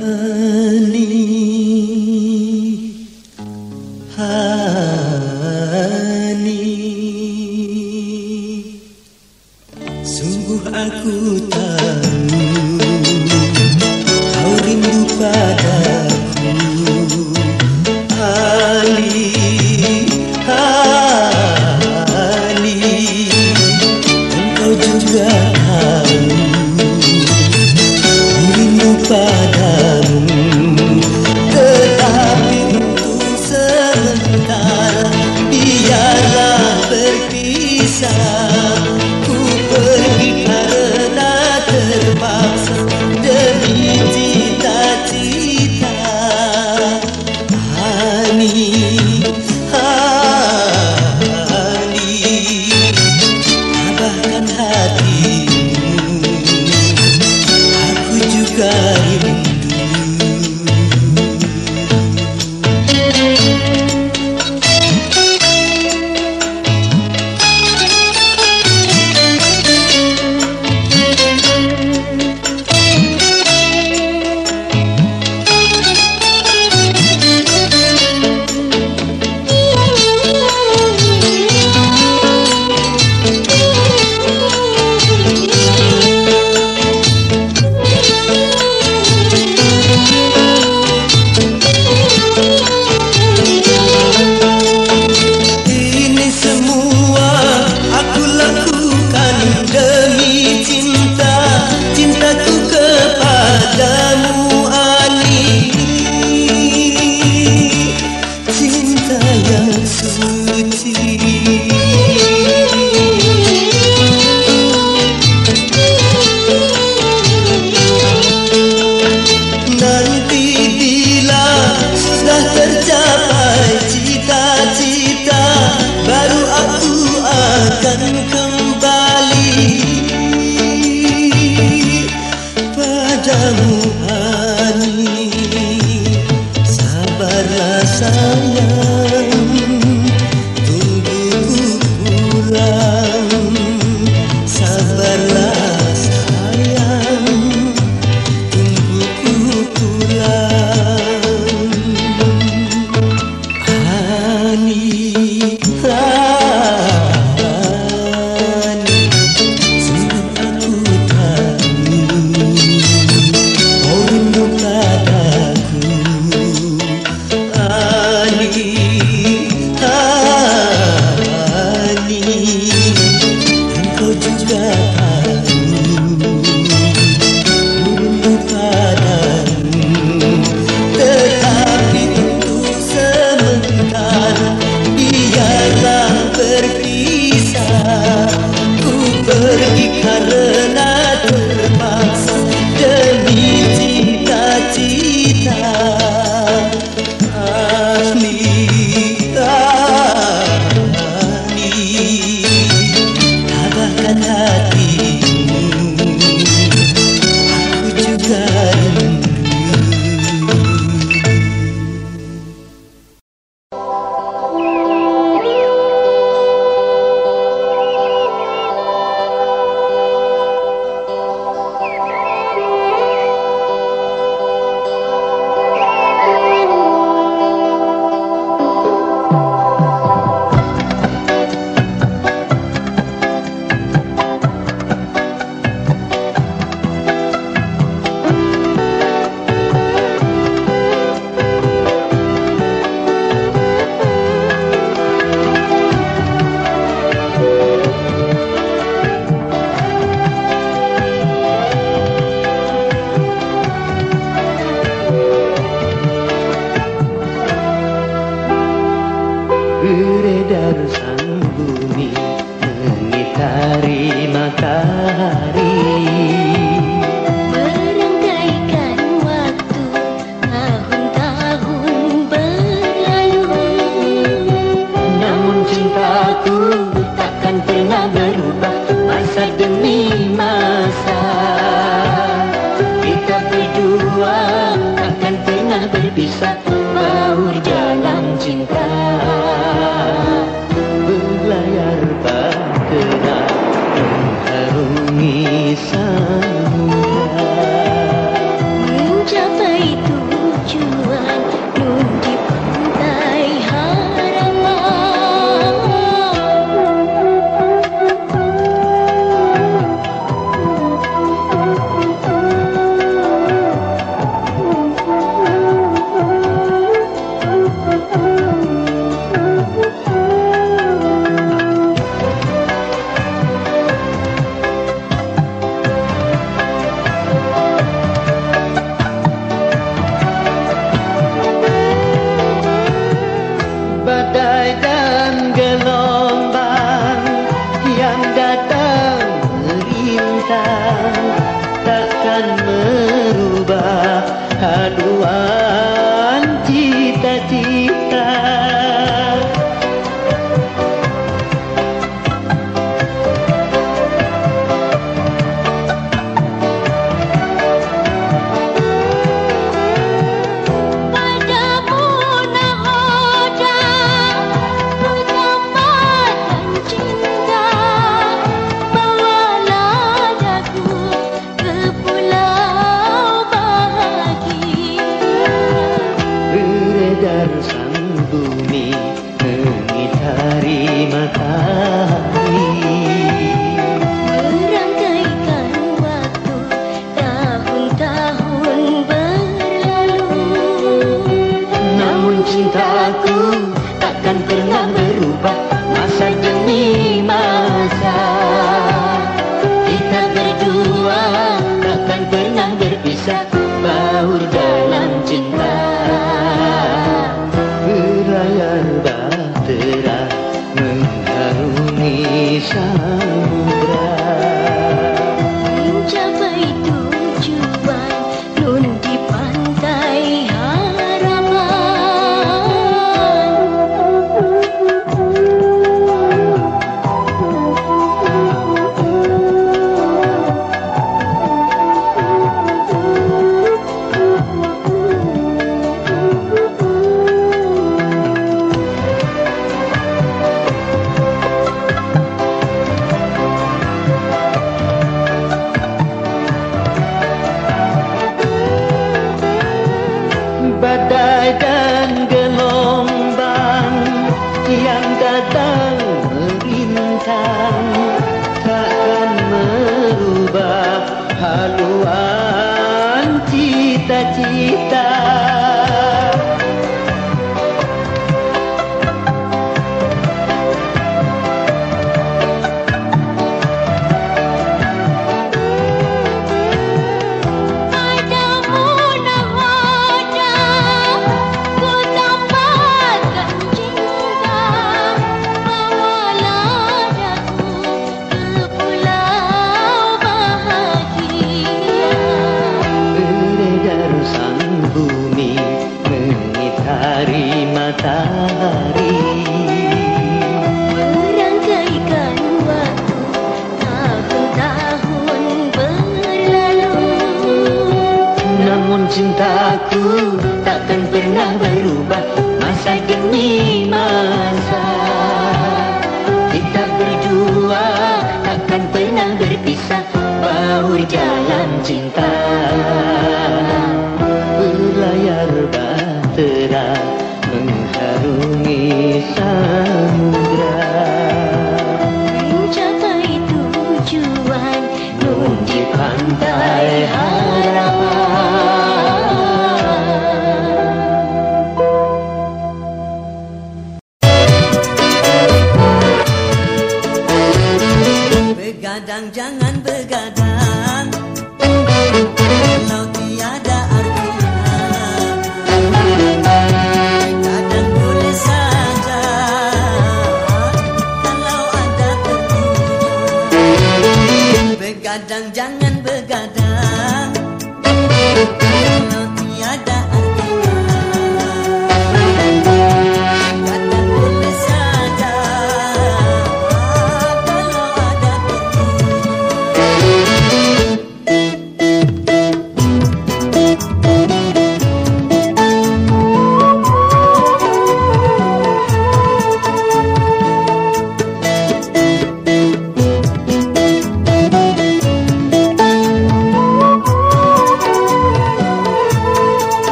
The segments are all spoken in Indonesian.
honey. Haluan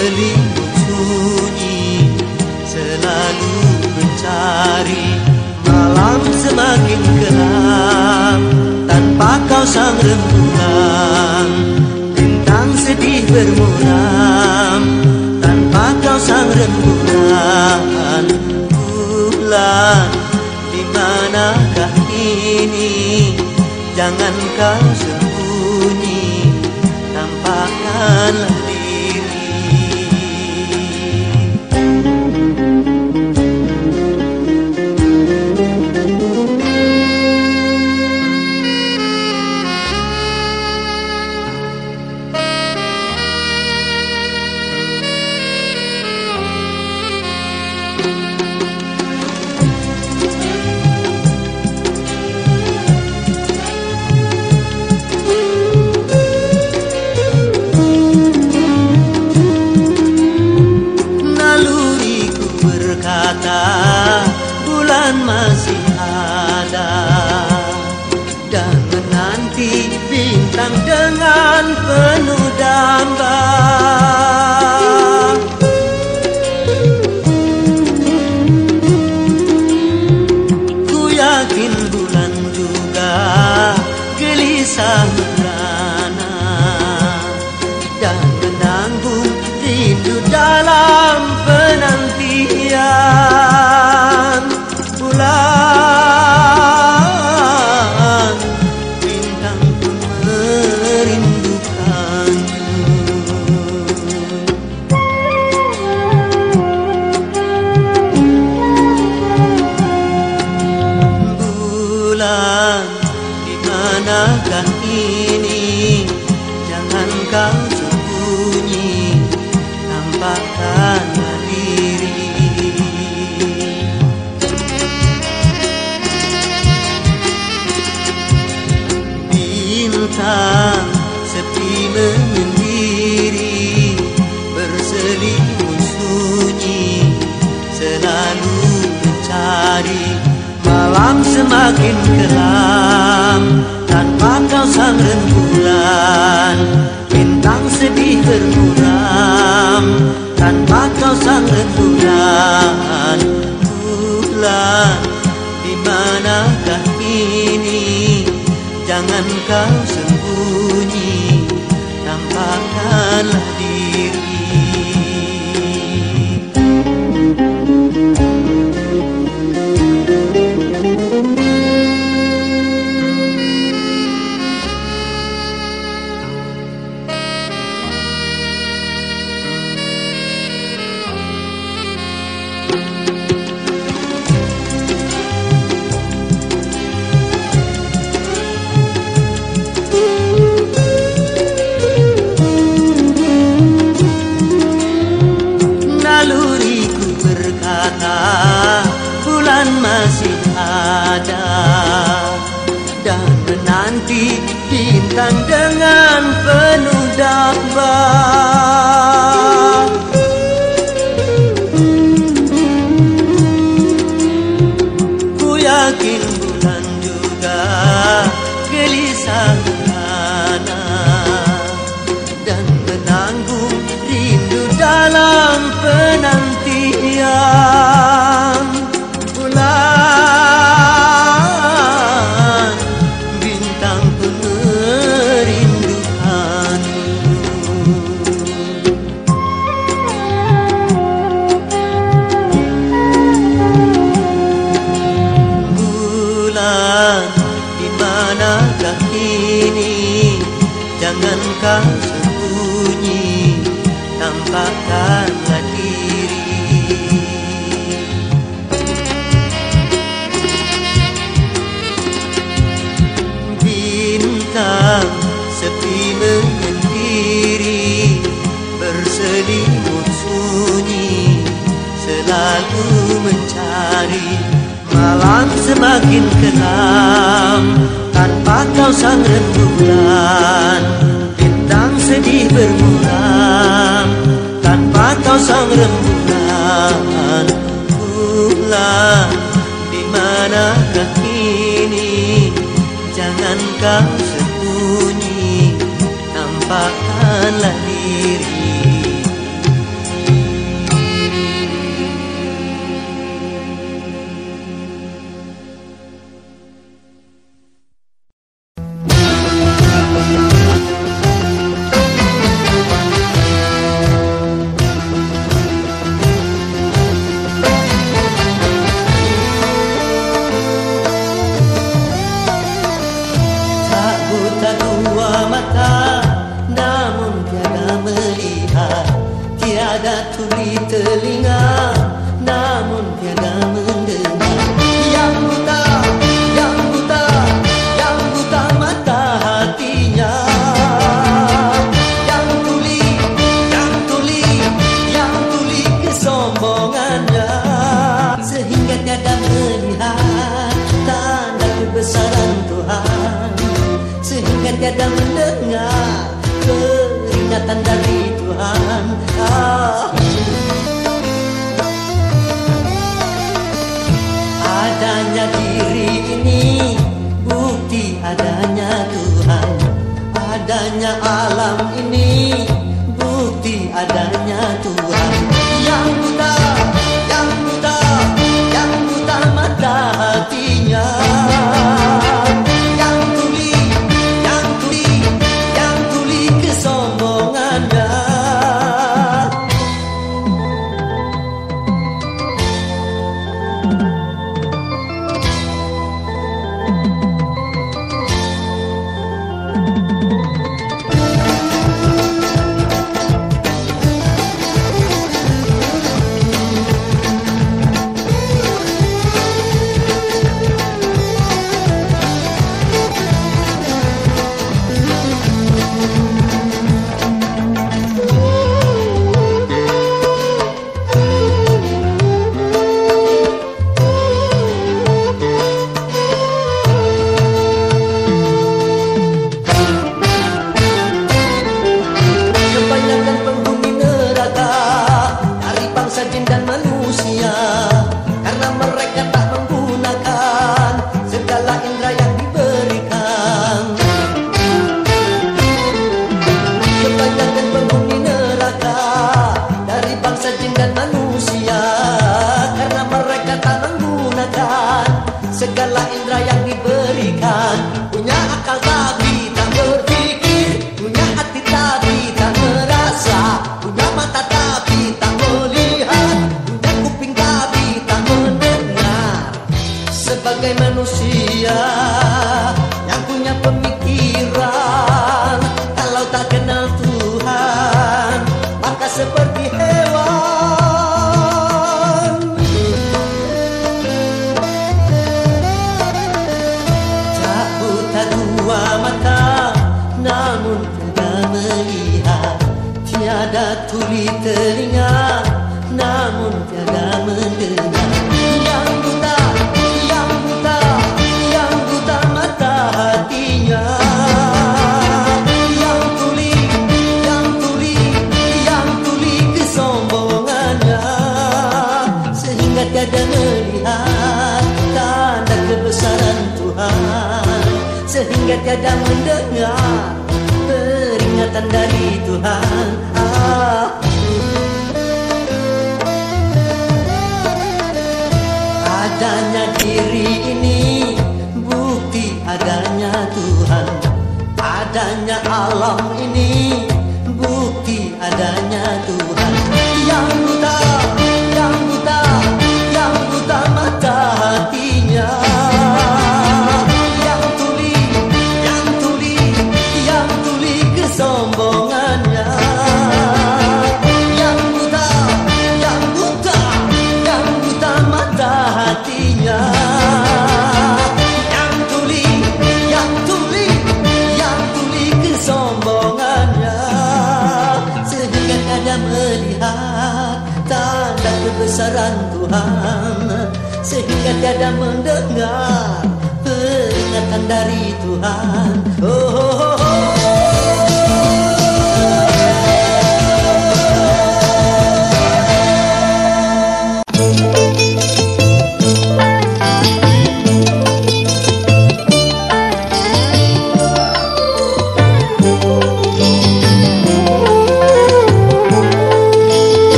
keliling sunyi Selalu mencari Malam semakin kelam Tanpa kau sang rembulan Bintang sedih bermuram. Tanpa kau sang rembulan Bulan Di manakah ini? Jangan kau sembunyi Tampakkanlah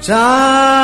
在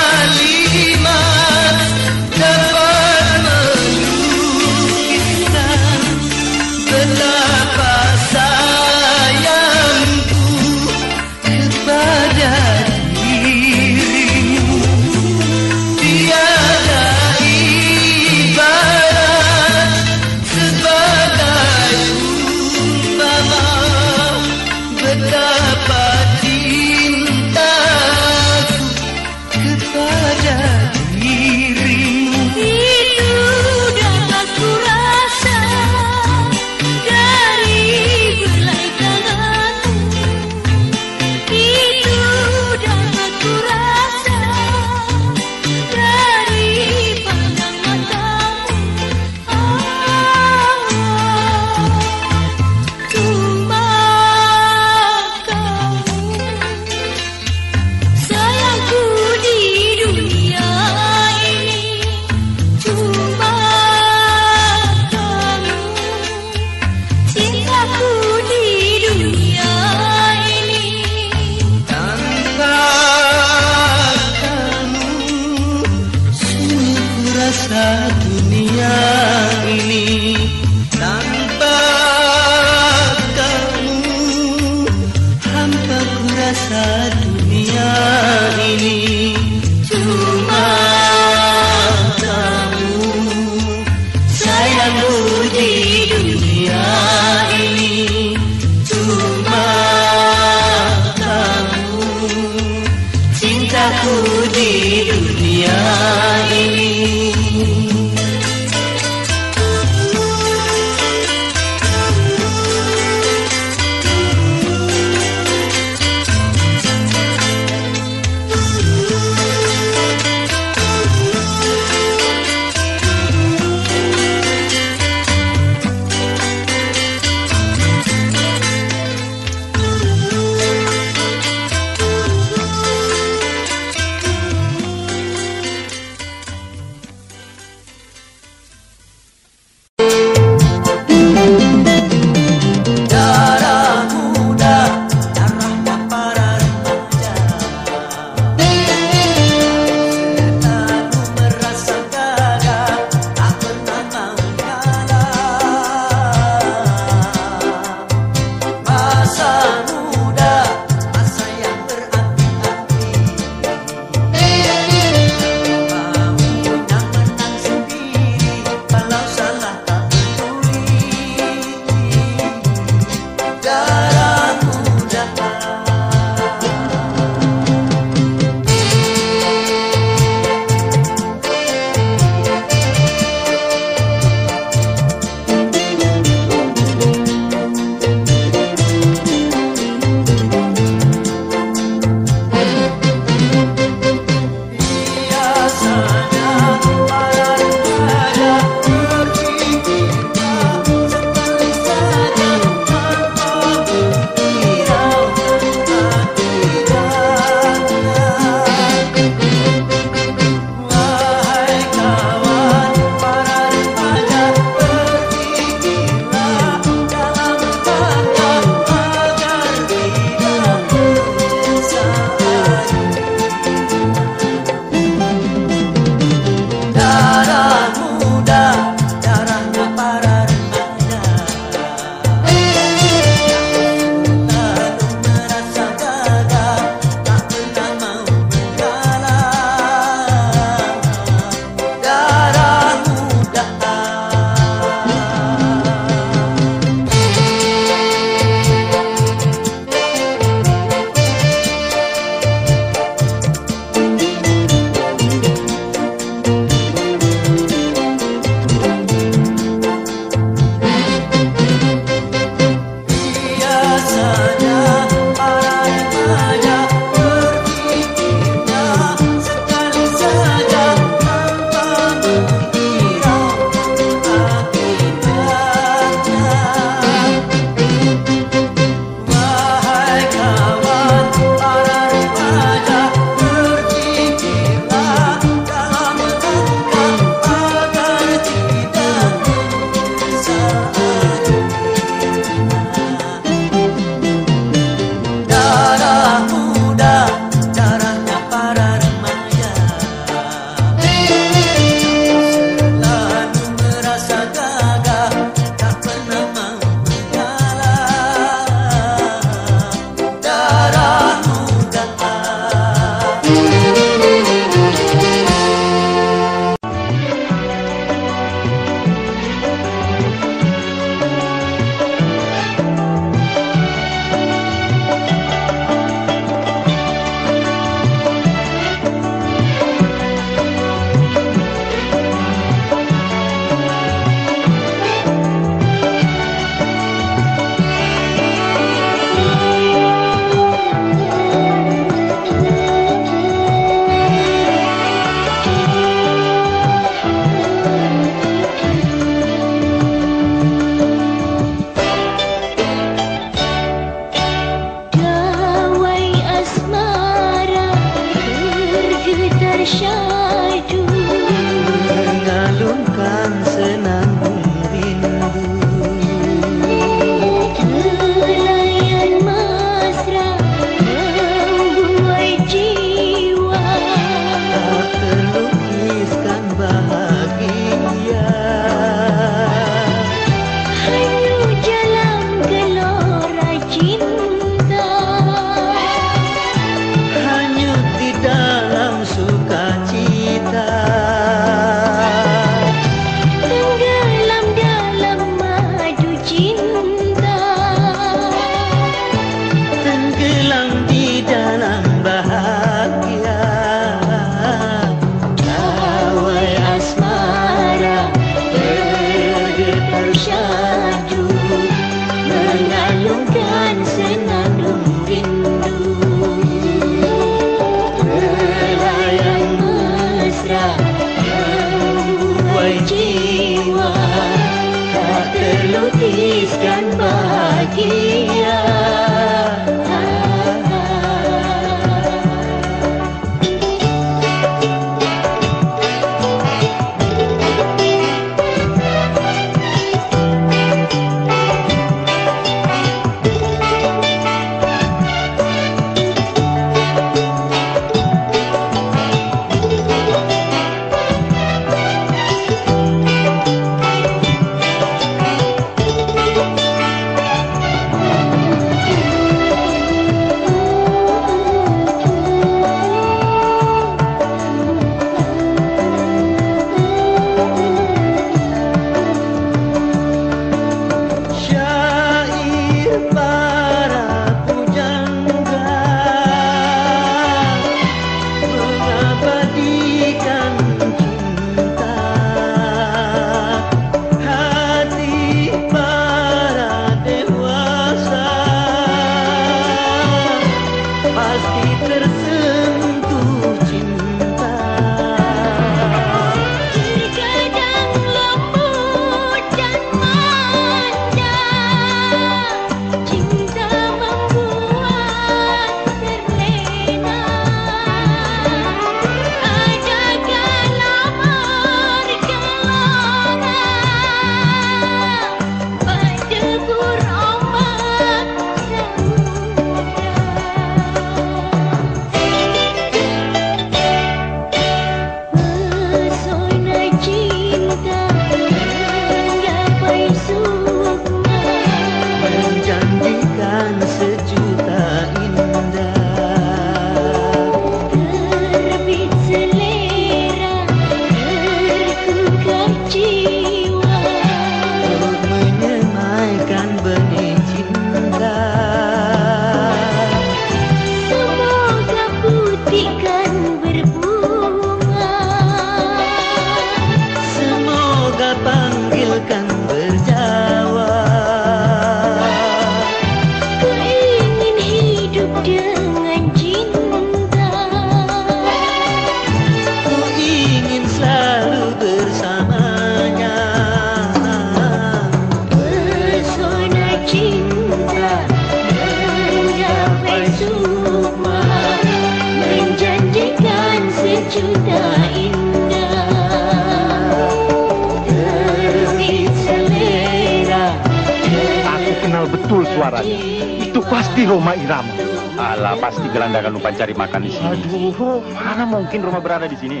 Pencari cari makan di sini. Aduh, mana mungkin rumah berada di sini?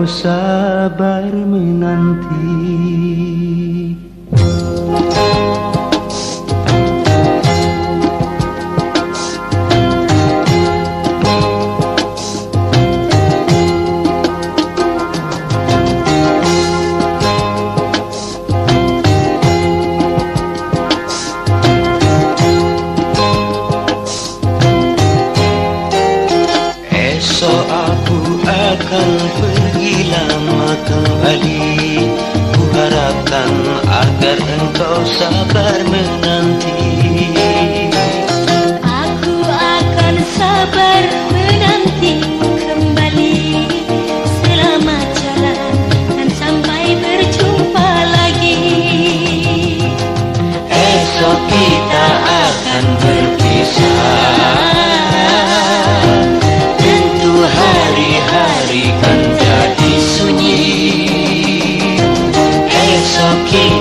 高山。King.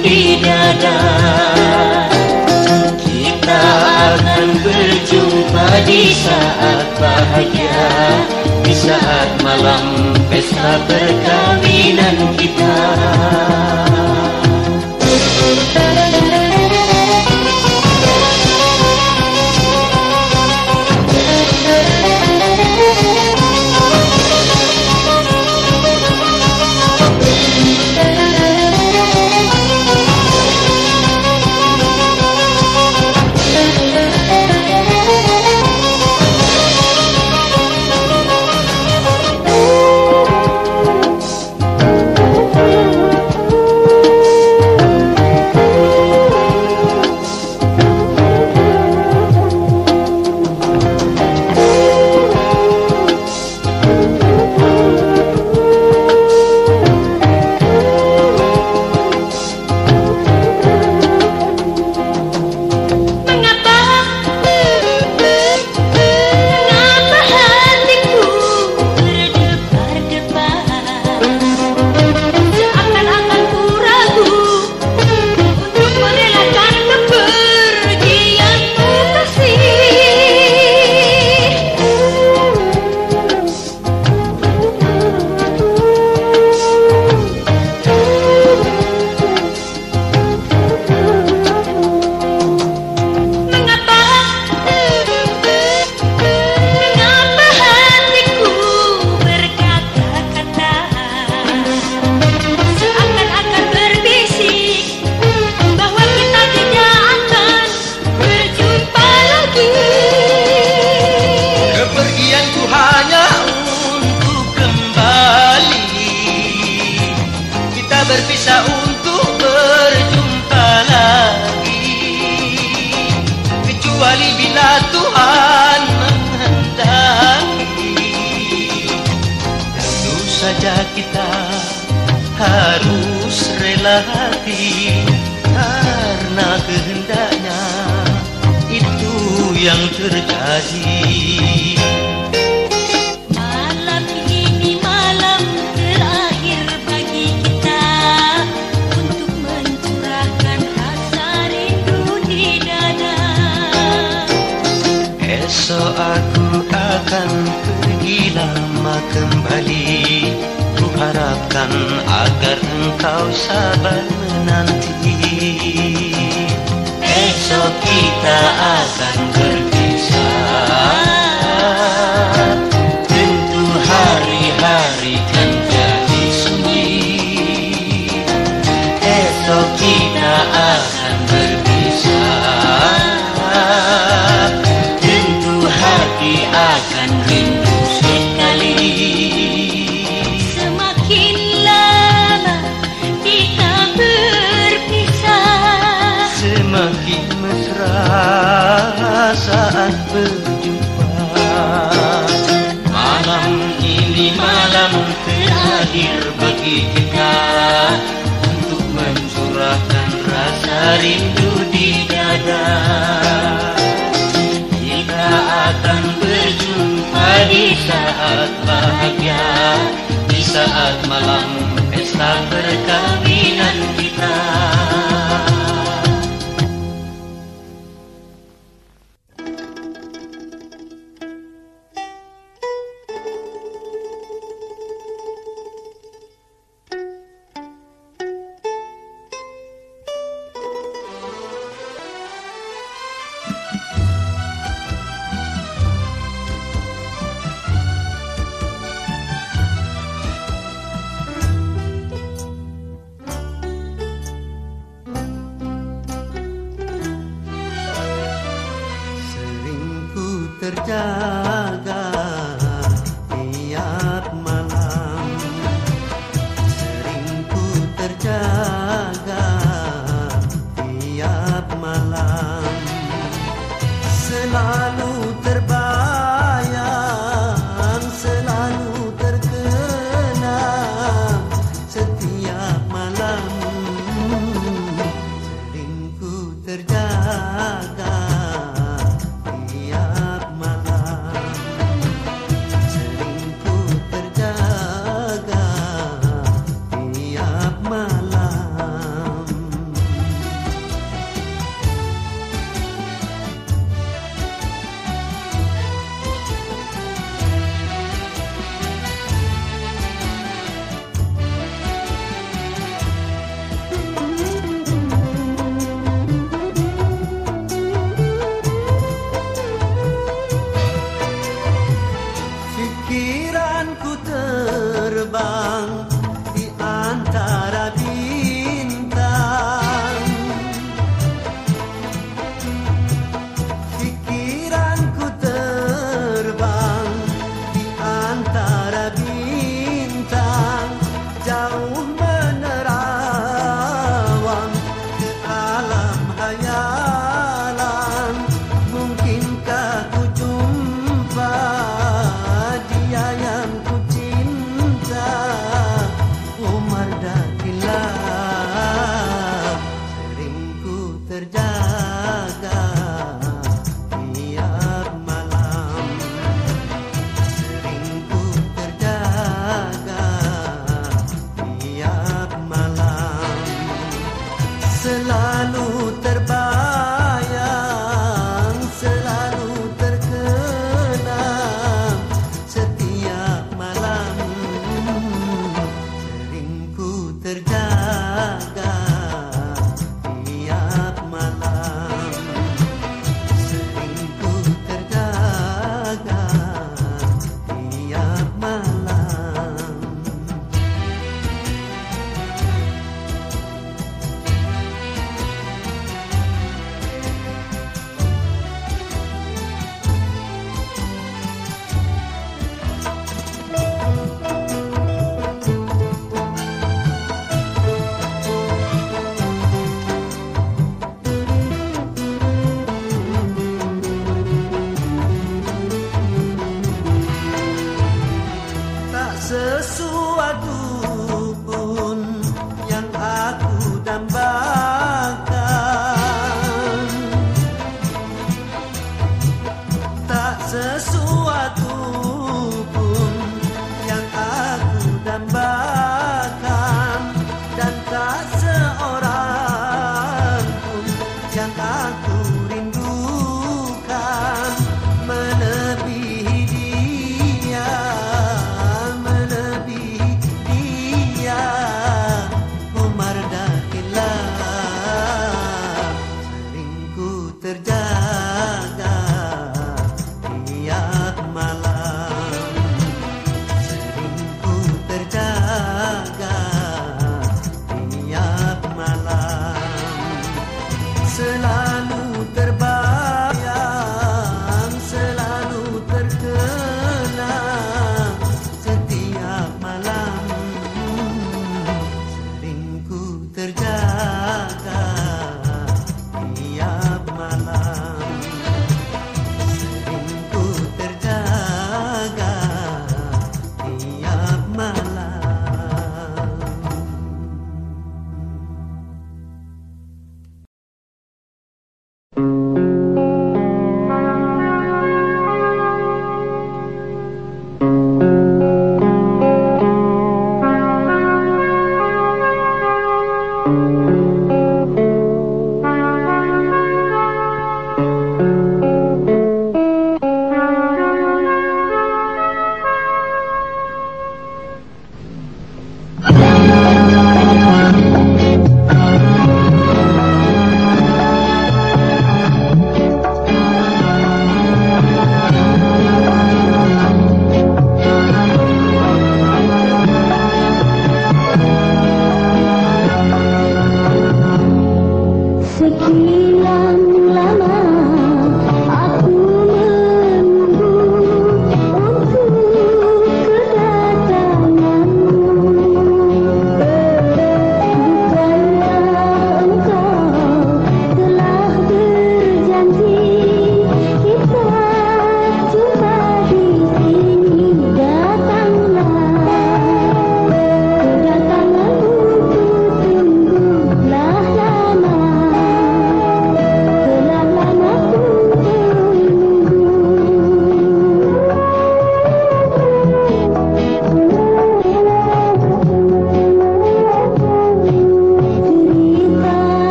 di dada. Kita akan berjumpa di saat bahagia Di saat malam pesta perkawinan kita.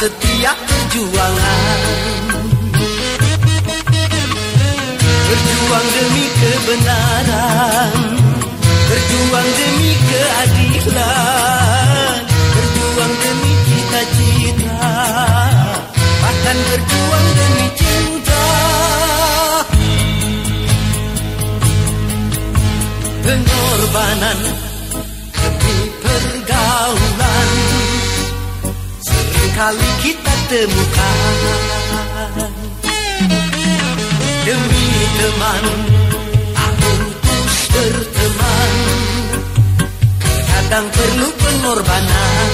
setiap perjuangan. Berjuang demi kebenaran. Berjuang demi keadilan. Berjuang demi cita-cita. Bahkan berjuang demi cinta. Pengorbanan demi pergaulan kali kita temukan. Demi teman Aku terus berteman. Kadang perlu pengorbanan.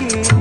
looking.